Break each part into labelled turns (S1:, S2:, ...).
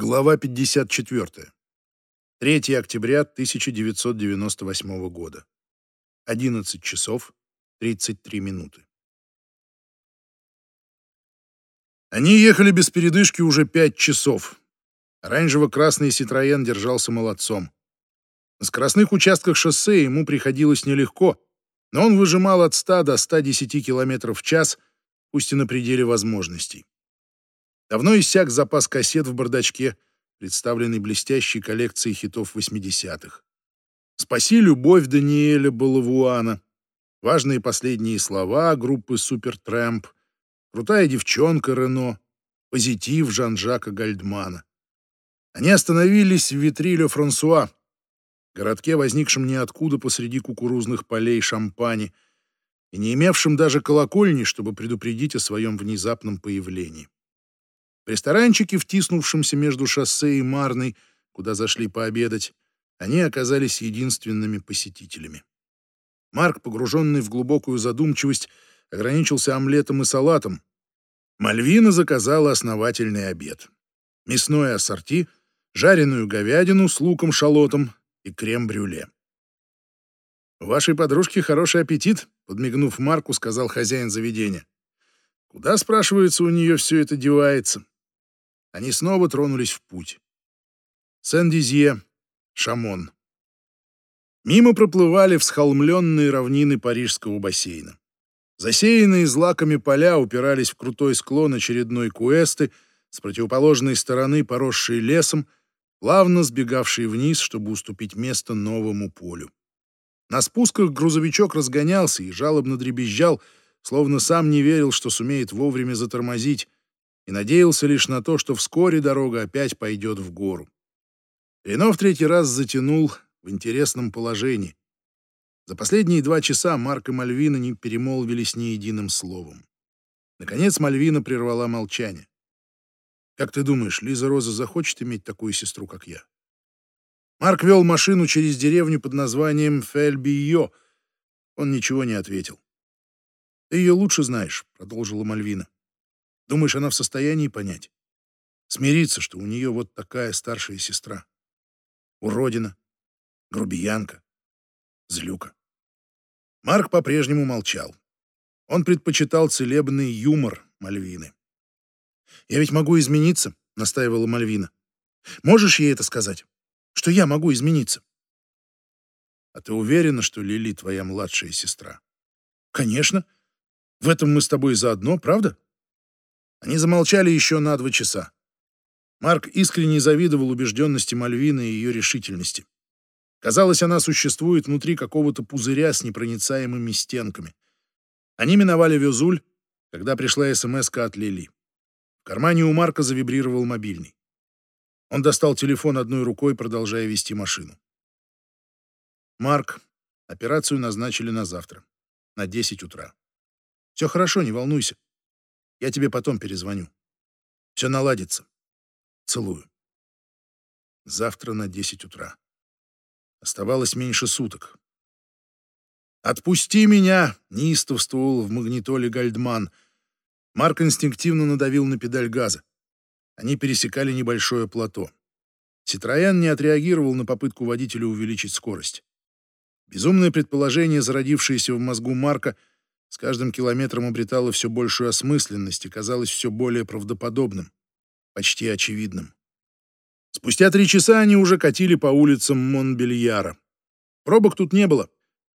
S1: Глава 54. 3 октября 1998 года. 11 часов 33 минуты. Они ехали без передышки уже пять часов. Оранжево-красный Ситроен держался молодцом. На скоростных участках шоссе ему приходилось нелегко, но он выжимал от 100 до 110 км в час, пусть и на пределе возможностей. Давно иссяк запас кассет в бардачке, представленный блестящей коллекцией хитов 80-х. «Спаси любовь» Даниэля Балавуана, важные последние слова группы Супертрэмп, крутая девчонка Рено, позитив Жан-Жака Гальдмана. Они остановились в Витриле Франсуа, городке, возникшем ниоткуда посреди кукурузных полей Шампани и не имевшем даже колокольни, чтобы предупредить о своем внезапном появлении. В ресторанчике, втиснувшемся между шоссе и Марной, куда зашли пообедать, они оказались единственными посетителями. Марк, погруженный в глубокую задумчивость, ограничился омлетом и салатом. Мальвина заказала основательный обед. Мясное ассорти, жареную говядину с луком-шалотом и крем-брюле. «У вашей подружки хороший аппетит», — подмигнув Марку, сказал хозяин заведения. «Куда, спрашивается, у нее все это девается?» Они снова тронулись в путь. Сен-Дизье, Шамон. Мимо проплывали всхолмленные равнины парижского бассейна. Засеянные злаками поля упирались в крутой склон очередной куэсты, с противоположной стороны поросшие лесом, плавно сбегавшие вниз, чтобы уступить место новому полю. На спусках грузовичок разгонялся и жалобно дребезжал, словно сам не верил, что сумеет вовремя затормозить, и надеялся лишь на то, что вскоре дорога опять пойдет в гору. Рено в третий раз затянул в интересном положении. За последние два часа Марк и Мальвина не перемолвились ни единым словом. Наконец Мальвина прервала молчание. «Как ты думаешь, Лиза Роза захочет иметь такую сестру, как я?» Марк вел машину через деревню под названием Фельбио. Он ничего не ответил. «Ты ее лучше знаешь», — продолжила Мальвина. Думаешь, она в состоянии понять? Смириться, что у нее вот такая старшая сестра. Уродина, грубиянка, злюка. Марк по-прежнему молчал. Он предпочитал целебный юмор Мальвины. «Я ведь могу измениться», — настаивала Мальвина. «Можешь ей это сказать? Что я могу измениться?» «А ты уверена, что Лили твоя младшая сестра?» «Конечно. В этом мы с тобой заодно, правда?» Они замолчали еще на два часа. Марк искренне завидовал убежденности Мальвины и ее решительности. Казалось, она существует внутри какого-то пузыря с непроницаемыми стенками. Они миновали Везуль, когда пришла смс от Лили. В кармане у Марка завибрировал мобильный. Он достал телефон одной рукой, продолжая вести машину. «Марк, операцию назначили на завтра, на 10 утра. Все хорошо, не волнуйся. Я тебе потом перезвоню. Все наладится. Целую. Завтра на 10 утра. Оставалось меньше суток. «Отпусти меня!» — неистовствовал в магнитоле Гальдман. Марк инстинктивно надавил на педаль газа. Они пересекали небольшое плато. Ситроян не отреагировал на попытку водителя увеличить скорость. Безумное предположение, зародившееся в мозгу Марка — с каждым километром обретало все большую осмысленность и казалось все более правдоподобным, почти очевидным. Спустя три часа они уже катили по улицам Монбельяра. Пробок тут не было.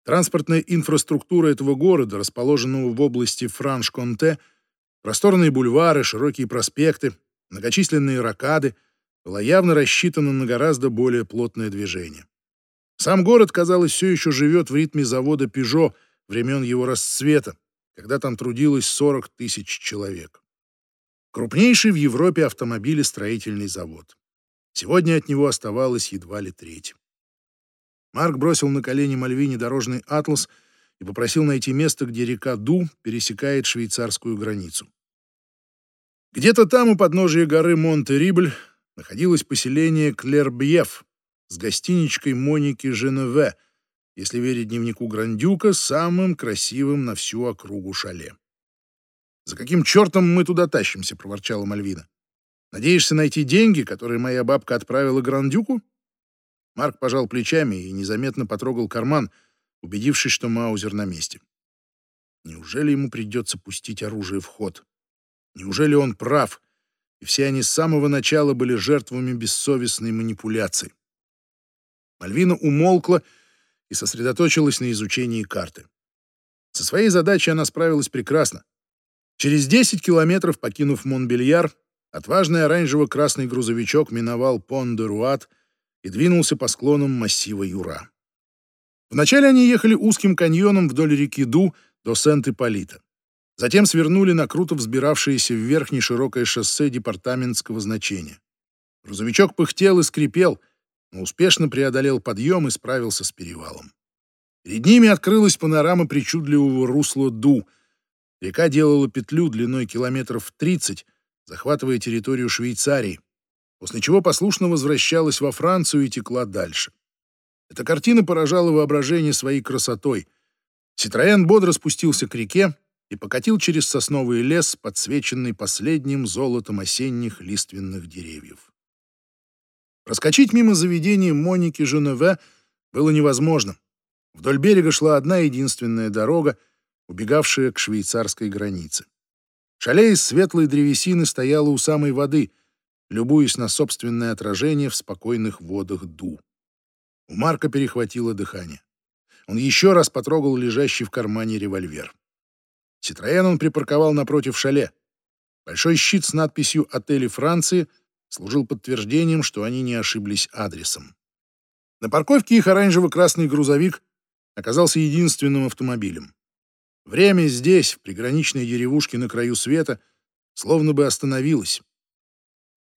S1: Транспортная инфраструктура этого города, расположенного в области Франш-Конте, просторные бульвары, широкие проспекты, многочисленные ракады, была явно рассчитана на гораздо более плотное движение. Сам город, казалось, все еще живет в ритме завода «Пежо», времен его расцвета, когда там трудилось 40 тысяч человек. Крупнейший в Европе автомобилестроительный завод. Сегодня от него оставалось едва ли треть. Марк бросил на колени Мальвине дорожный атлас и попросил найти место, где река Ду пересекает швейцарскую границу. Где-то там, у подножия горы Монте-Рибль, находилось поселение Клербьев с гостиничкой Моники Женеве — если верить дневнику Грандюка, самым красивым на всю округу шале. «За каким чертом мы туда тащимся?» — проворчала Мальвина. Надеешься найти деньги, которые моя бабка отправила Грандюку? Марк пожал плечами и незаметно потрогал карман, убедившись, что Маузер на месте. Неужели ему придется пустить оружие в ход? Неужели он прав, и все они с самого начала были жертвами бессовестной манипуляции? Мальвина умолкла и сосредоточилась на изучении карты. Со своей задачей она справилась прекрасно. Через 10 километров, покинув Монбельяр, отважный оранжево-красный грузовичок миновал Пон-де-Руат и двинулся по склонам массива Юра. Вначале они ехали узким каньоном вдоль реки Ду до Сент-Ипполита. Затем свернули на круто взбиравшееся вверх неширокое шоссе департаментского значения. Грузовичок пыхтел и скрипел, успешно преодолел подъем и справился с перевалом. Перед ними открылась панорама причудливого русла Ду. Река делала петлю длиной километров 30, захватывая территорию Швейцарии, после чего послушно возвращалась во Францию и текла дальше. Эта картина поражала воображение своей красотой. Ситроен бодро спустился к реке и покатил через сосновый лес, подсвеченный последним золотом осенних лиственных деревьев. Проскочить мимо заведения Моники Женеве было невозможно. Вдоль берега шла одна единственная дорога, убегавшая к швейцарской границе. Шале из светлой древесины стояла у самой воды, любуясь на собственное отражение в спокойных водах Ду. У Марка перехватило дыхание. Он еще раз потрогал лежащий в кармане револьвер. Ситроен он припарковал напротив шале. Большой щит с надписью «Отели Франции» служил подтверждением, что они не ошиблись адресом. На парковке их оранжево-красный грузовик оказался единственным автомобилем. Время здесь, в приграничной деревушке на краю света, словно бы остановилось.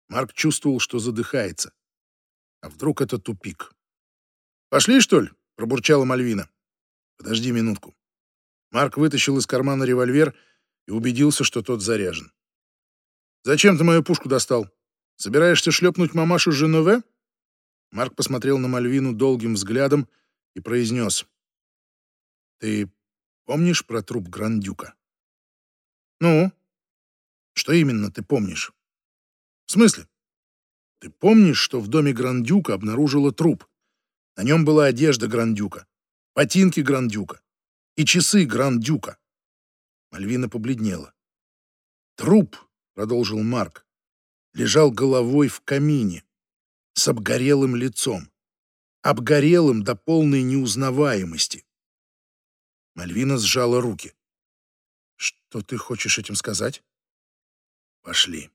S1: Марк чувствовал, что задыхается. А вдруг это тупик? «Пошли, что ли?» — пробурчала Мальвина. «Подожди минутку». Марк вытащил из кармана револьвер и убедился, что тот заряжен. «Зачем ты мою пушку достал? Собираешься шлепнуть мамашу Женове?» Марк посмотрел на Мальвину долгим взглядом и произнес. «Ты помнишь про труп Грандюка?» «Ну? Что именно ты помнишь?» «В смысле? Ты помнишь, что в доме Грандюка обнаружила труп? На нем была одежда Грандюка, ботинки Грандюка и часы Грандюка?» Мальвина побледнела. «Труп», — продолжил Марк, — лежал головой в камине, с обгорелым лицом, обгорелым до полной неузнаваемости. Мальвина сжала руки. «Что ты хочешь этим сказать?» «Пошли».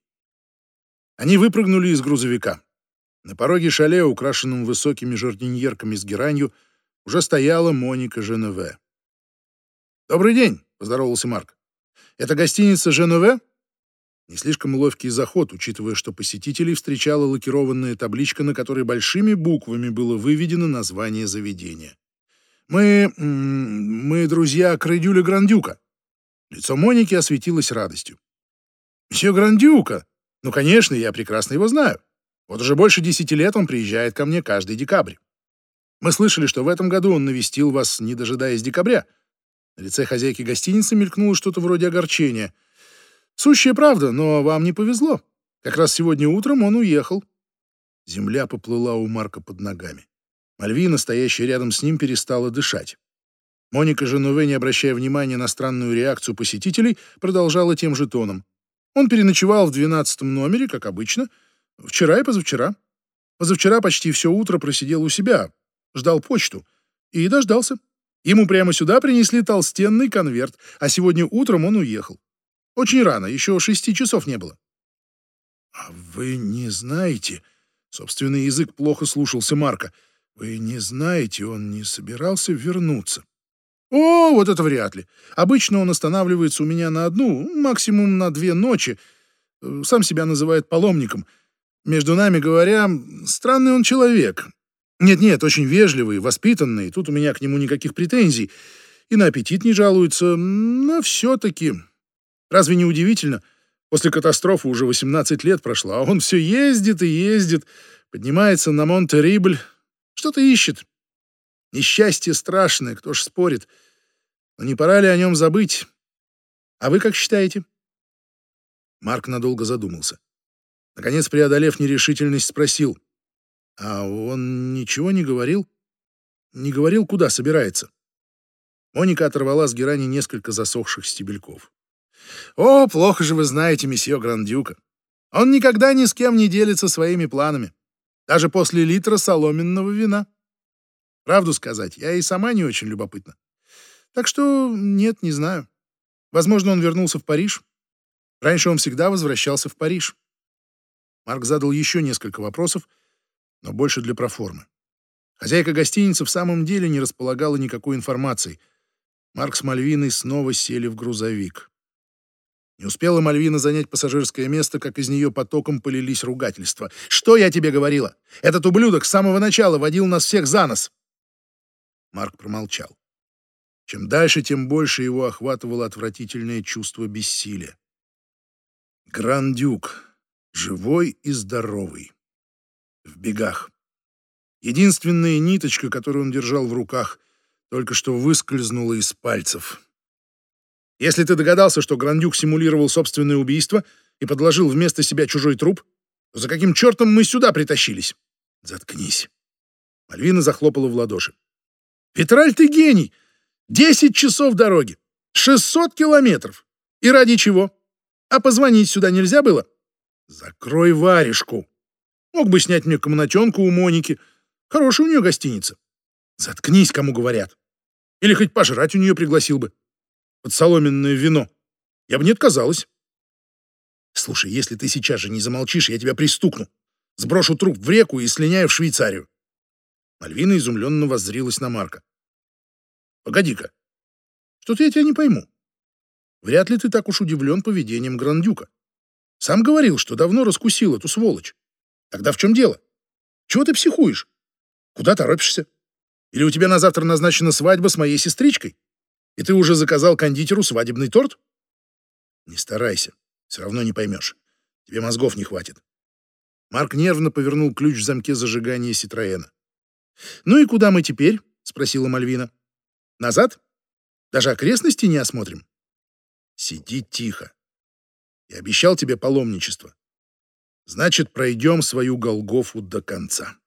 S1: Они выпрыгнули из грузовика. На пороге шале, украшенном высокими жардиньерками с геранью, уже стояла Моника Женеве. «Добрый день», — поздоровался Марк. «Это гостиница Женеве?» Не слишком ловкий заход, учитывая, что посетителей встречала лакированная табличка, на которой большими буквами было выведено название заведения. «Мы... мы друзья Крейдюля Грандюка». Лицо Моники осветилось радостью. «Мсье Грандюка! Ну, конечно, я прекрасно его знаю. Вот уже больше десяти лет он приезжает ко мне каждый декабрь. Мы слышали, что в этом году он навестил вас, не дожидаясь декабря. На лице хозяйки гостиницы мелькнуло что-то вроде огорчения. Сущая правда, но вам не повезло. Как раз сегодня утром он уехал. Земля поплыла у Марка под ногами. Мальвина, стоящая рядом с ним, перестала дышать. Моника Женове, не обращая внимания на странную реакцию посетителей, продолжала тем же тоном. Он переночевал в двенадцатом номере, как обычно, вчера и позавчера. Позавчера почти все утро просидел у себя, ждал почту и дождался. Ему прямо сюда принесли толстенный конверт, а сегодня утром он уехал. Очень рано, еще шести часов не было. «А вы не знаете...» Собственный язык плохо слушался Марка. «Вы не знаете, он не собирался вернуться». «О, вот это вряд ли. Обычно он останавливается у меня на одну, максимум на две ночи. Сам себя называет паломником. Между нами говоря, странный он человек. Нет-нет, очень вежливый, воспитанный, тут у меня к нему никаких претензий. И на аппетит не жалуется, но все-таки... Разве не удивительно? После катастрофы уже 18 лет прошло, а он все ездит и ездит, поднимается на Монте-Рибль, что-то ищет. Несчастье страшное, кто ж спорит. Но не пора ли о нем забыть? А вы как считаете? Марк надолго задумался. Наконец, преодолев нерешительность, спросил. «А он ничего не говорил? Не говорил, куда собирается?» Моника оторвала с герани несколько засохших стебельков. «О, плохо же вы знаете месье Грандюка. Он никогда ни с кем не делится своими планами, даже после литра соломенного вина. Правду сказать, я и сама не очень любопытна. Так что нет, не знаю. Возможно, он вернулся в Париж. Раньше он всегда возвращался в Париж. Марк задал еще несколько вопросов, но больше для проформы. Хозяйка гостиницы в самом деле не располагала никакой информацией. Марк с Мальвиной снова сели в грузовик. Не успела Мальвина занять пассажирское место, как из нее потоком полились ругательства. «Что я тебе говорила? Этот ублюдок с самого начала водил нас всех за нос!» Марк промолчал. Чем дальше, тем больше его охватывало отвратительное чувство бессилия. Грандюк, живой и здоровый, в бегах. Единственная ниточка, которую он держал в руках, только что выскользнула из пальцев. Если ты догадался, что Грандюк симулировал собственное убийство и подложил вместо себя чужой труп, то за каким чертом мы сюда притащились? Заткнись. Мальвина захлопала в ладоши. Петраль, ты гений! Десять часов дороги, шестьсот километров. И ради чего? А позвонить сюда нельзя было? Закрой варежку. Мог бы снять мне комнатенку у Моники. Хорошая у нее гостиница. Заткнись, кому говорят. Или хоть пожрать у нее пригласил бы. Под соломенное вино. Я бы не отказалась. Слушай, если ты сейчас же не замолчишь, я тебя пристукну. Сброшу труп в реку и слиняю в Швейцарию. Мальвина изумленно воззрилась на Марка. Погоди-ка, что-то я тебя не пойму. Вряд ли ты так уж удивлен поведением Грандюка. Сам говорил, что давно раскусил эту сволочь. Тогда в чем дело? Чего ты психуешь? Куда торопишься? Или у тебя на завтра назначена свадьба с моей сестричкой? И ты уже заказал кондитеру свадебный торт? Не старайся, все равно не поймешь. Тебе мозгов не хватит. Марк нервно повернул ключ в замке зажигания Ситроена. «Ну и куда мы теперь?» — спросила Мальвина. Назад? Даже окрестности не осмотрим? Сиди тихо. Я обещал тебе паломничество. Значит, пройдем свою Голгофу до конца.